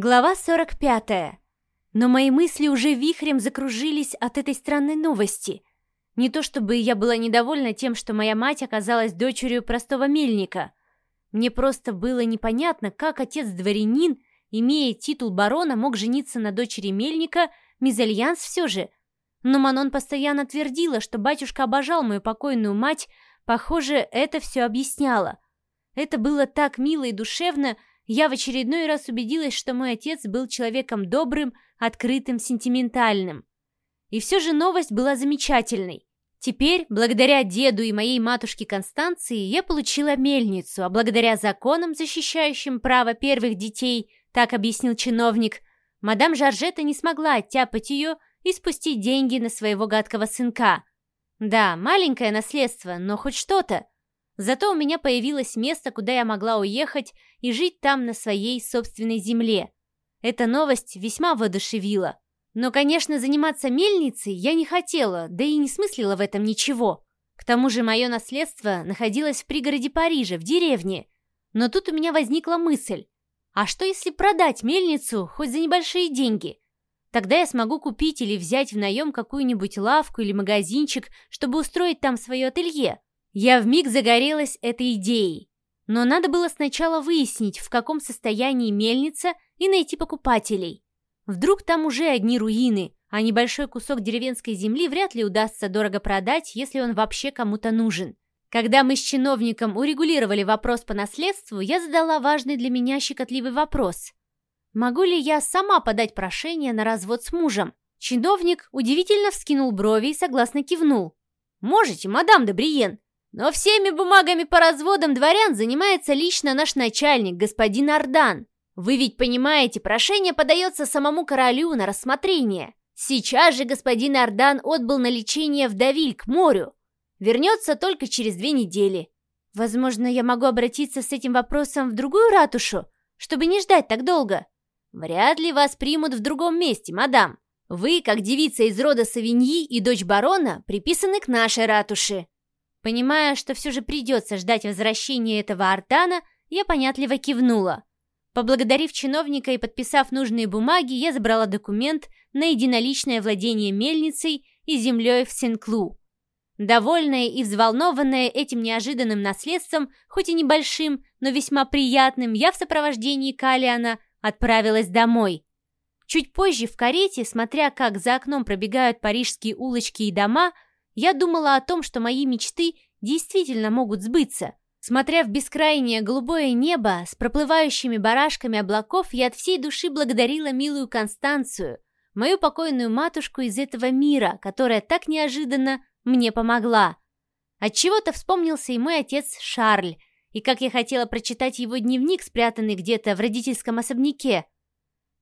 Глава 45. Но мои мысли уже вихрем закружились от этой странной новости. Не то чтобы я была недовольна тем, что моя мать оказалась дочерью простого мельника. Мне просто было непонятно, как отец-дворянин, имея титул барона, мог жениться на дочери мельника, мезальянс все же. Но Манон постоянно твердила, что батюшка обожал мою покойную мать, похоже, это все объясняло. Это было так мило и душевно, я в очередной раз убедилась, что мой отец был человеком добрым, открытым, сентиментальным. И все же новость была замечательной. Теперь, благодаря деду и моей матушке Констанции, я получила мельницу, а благодаря законам, защищающим право первых детей, так объяснил чиновник, мадам Жоржетта не смогла оттяпать ее и спустить деньги на своего гадкого сынка. Да, маленькое наследство, но хоть что-то. Зато у меня появилось место, куда я могла уехать и жить там на своей собственной земле. Эта новость весьма воодушевила. Но, конечно, заниматься мельницей я не хотела, да и не смыслила в этом ничего. К тому же мое наследство находилось в пригороде Парижа, в деревне. Но тут у меня возникла мысль. А что если продать мельницу хоть за небольшие деньги? Тогда я смогу купить или взять в наем какую-нибудь лавку или магазинчик, чтобы устроить там свое ателье. Я вмиг загорелась этой идеей. Но надо было сначала выяснить, в каком состоянии мельница, и найти покупателей. Вдруг там уже одни руины, а небольшой кусок деревенской земли вряд ли удастся дорого продать, если он вообще кому-то нужен. Когда мы с чиновником урегулировали вопрос по наследству, я задала важный для меня щекотливый вопрос. Могу ли я сама подать прошение на развод с мужем? Чиновник удивительно вскинул брови и согласно кивнул. «Можете, мадам Добриен. Но всеми бумагами по разводам дворян занимается лично наш начальник, господин Ардан. Вы ведь понимаете, прошение подается самому королю на рассмотрение. Сейчас же господин Ардан отбыл на лечение в Давиль к морю. Вернется только через две недели. Возможно, я могу обратиться с этим вопросом в другую ратушу, чтобы не ждать так долго. Вряд ли вас примут в другом месте, мадам. Вы, как девица из рода Савиньи и дочь барона, приписаны к нашей ратуше. Понимая, что все же придется ждать возвращения этого Артана, я понятливо кивнула. Поблагодарив чиновника и подписав нужные бумаги, я забрала документ на единоличное владение мельницей и землей в Сен-Клу. Довольная и взволнованная этим неожиданным наследством, хоть и небольшим, но весьма приятным, я в сопровождении Калиана отправилась домой. Чуть позже в карете, смотря как за окном пробегают парижские улочки и дома, я думала о том, что мои мечты действительно могут сбыться. Смотря в бескрайнее голубое небо с проплывающими барашками облаков, я от всей души благодарила милую Констанцию, мою покойную матушку из этого мира, которая так неожиданно мне помогла. Отчего-то вспомнился и мой отец Шарль, и как я хотела прочитать его дневник, спрятанный где-то в родительском особняке.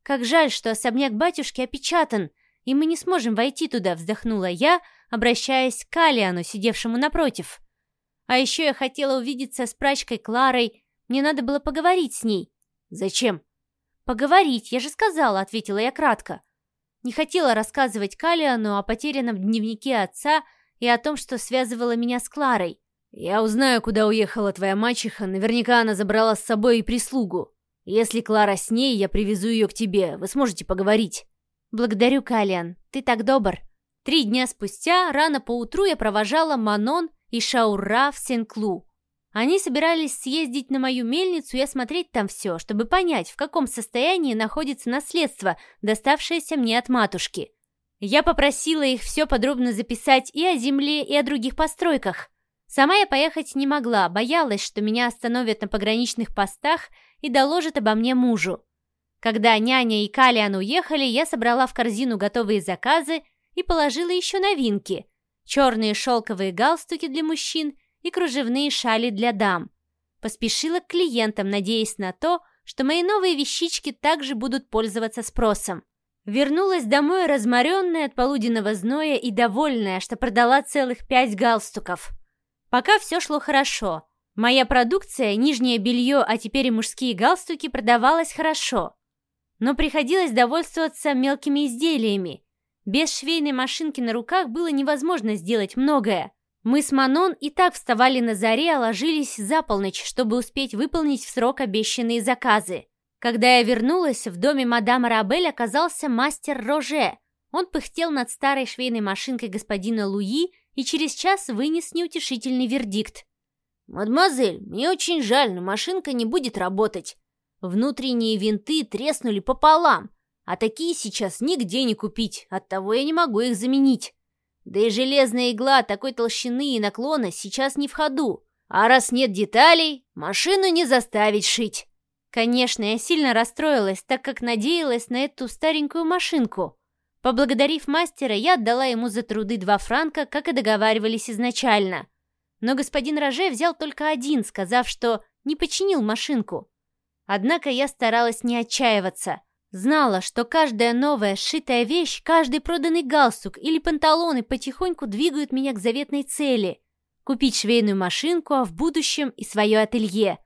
Как жаль, что особняк батюшки опечатан, и мы не сможем войти туда, вздохнула я, обращаясь к Калиану, сидевшему напротив. А еще я хотела увидеться с прачкой Кларой. Мне надо было поговорить с ней. Зачем? Поговорить, я же сказала, ответила я кратко. Не хотела рассказывать Калиану о потерянном дневнике отца и о том, что связывало меня с Кларой. Я узнаю, куда уехала твоя мачеха. Наверняка она забрала с собой и прислугу. Если Клара с ней, я привезу ее к тебе. Вы сможете поговорить. Благодарю, Калиан. Ты так добр. Три дня спустя, рано поутру, я провожала Манон и Шаура в Сен-Клу. Они собирались съездить на мою мельницу и осмотреть там все, чтобы понять, в каком состоянии находится наследство, доставшееся мне от матушки. Я попросила их все подробно записать и о земле, и о других постройках. Сама я поехать не могла, боялась, что меня остановят на пограничных постах и доложат обо мне мужу. Когда няня и Калиан уехали, я собрала в корзину готовые заказы и положила еще новинки. Черные шелковые галстуки для мужчин и кружевные шали для дам. Поспешила к клиентам, надеясь на то, что мои новые вещички также будут пользоваться спросом. Вернулась домой разморенная от полуденного зноя и довольная, что продала целых пять галстуков. Пока все шло хорошо. Моя продукция, нижнее белье, а теперь и мужские галстуки продавалась хорошо. Но приходилось довольствоваться мелкими изделиями, без швейной машинки на руках было невозможно сделать многое. Мы с Манон и так вставали на заре, а ложились за полночь, чтобы успеть выполнить в срок обещанные заказы. Когда я вернулась, в доме мадам Рабель оказался мастер Роже. Он пыхтел над старой швейной машинкой господина Луи и через час вынес неутешительный вердикт. «Мадемуазель, мне очень жаль, но машинка не будет работать. Внутренние винты треснули пополам, а такие сейчас нигде не купить, оттого я не могу их заменить. Да и железная игла такой толщины и наклона сейчас не в ходу. А раз нет деталей, машину не заставить шить». Конечно, я сильно расстроилась, так как надеялась на эту старенькую машинку. Поблагодарив мастера, я отдала ему за труды два франка, как и договаривались изначально. Но господин Роже взял только один, сказав, что не починил машинку. Однако я старалась не отчаиваться. Знала, что каждая новая сшитая вещь, каждый проданный галстук или панталоны потихоньку двигают меня к заветной цели – купить швейную машинку, а в будущем и свое ателье.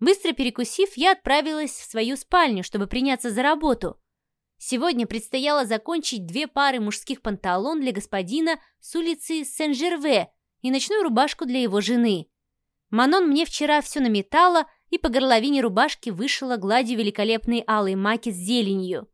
Быстро перекусив, я отправилась в свою спальню, чтобы приняться за работу. Сегодня предстояло закончить две пары мужских панталон для господина с улицы Сен-Жерве и ночную рубашку для его жены. Манон мне вчера все наметала и по горловине рубашки вышила гладью великолепной алой маки с зеленью.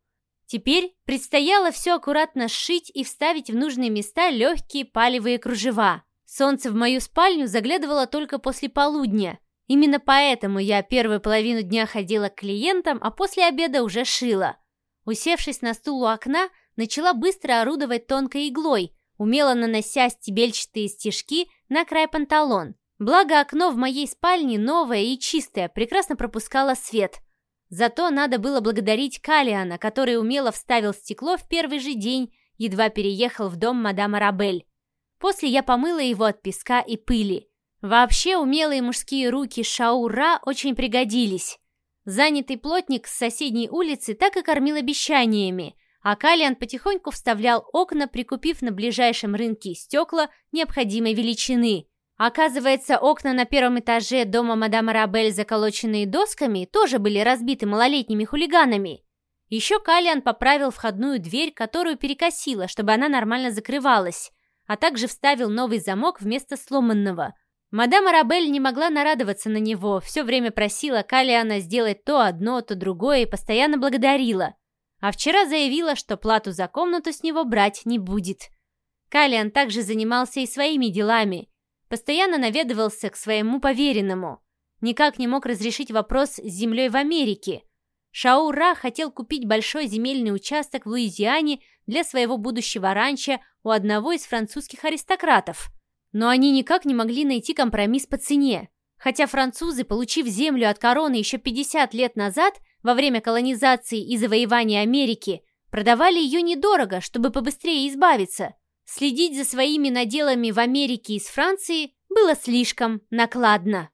Теперь предстояло все аккуратно сшить и вставить в нужные места легкие палевые кружева. Солнце в мою спальню заглядывало только после полудня. Именно поэтому я первую половину дня ходила к клиентам, а после обеда уже шила – Усевшись на стул у окна, начала быстро орудовать тонкой иглой, умело нанося стебельчатые стежки на край панталон. Благо окно в моей спальне новое и чистое, прекрасно пропускало свет. Зато надо было благодарить Калиана, который умело вставил стекло в первый же день, едва переехал в дом мадам Арабель. После я помыла его от песка и пыли. Вообще умелые мужские руки Шаура очень пригодились. Занятый плотник с соседней улицы так и кормил обещаниями, а Калиан потихоньку вставлял окна, прикупив на ближайшем рынке стекла необходимой величины. Оказывается, окна на первом этаже дома мадам Рабель, заколоченные досками, тоже были разбиты малолетними хулиганами. Еще Калиан поправил входную дверь, которую перекосило, чтобы она нормально закрывалась, а также вставил новый замок вместо сломанного – Мадам Арабель не могла нарадоваться на него, все время просила Калиана сделать то одно, то другое и постоянно благодарила. А вчера заявила, что плату за комнату с него брать не будет. Калиан также занимался и своими делами. Постоянно наведывался к своему поверенному. Никак не мог разрешить вопрос с землей в Америке. Шаура хотел купить большой земельный участок в Луизиане для своего будущего ранчо у одного из французских аристократов – но они никак не могли найти компромисс по цене. Хотя французы, получив землю от короны еще 50 лет назад, во время колонизации и завоевания Америки, продавали ее недорого, чтобы побыстрее избавиться. Следить за своими наделами в Америке из Франции было слишком накладно.